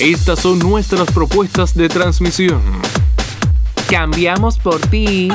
Estas son nuestras propuestas de transmisión. Cambiamos por ti.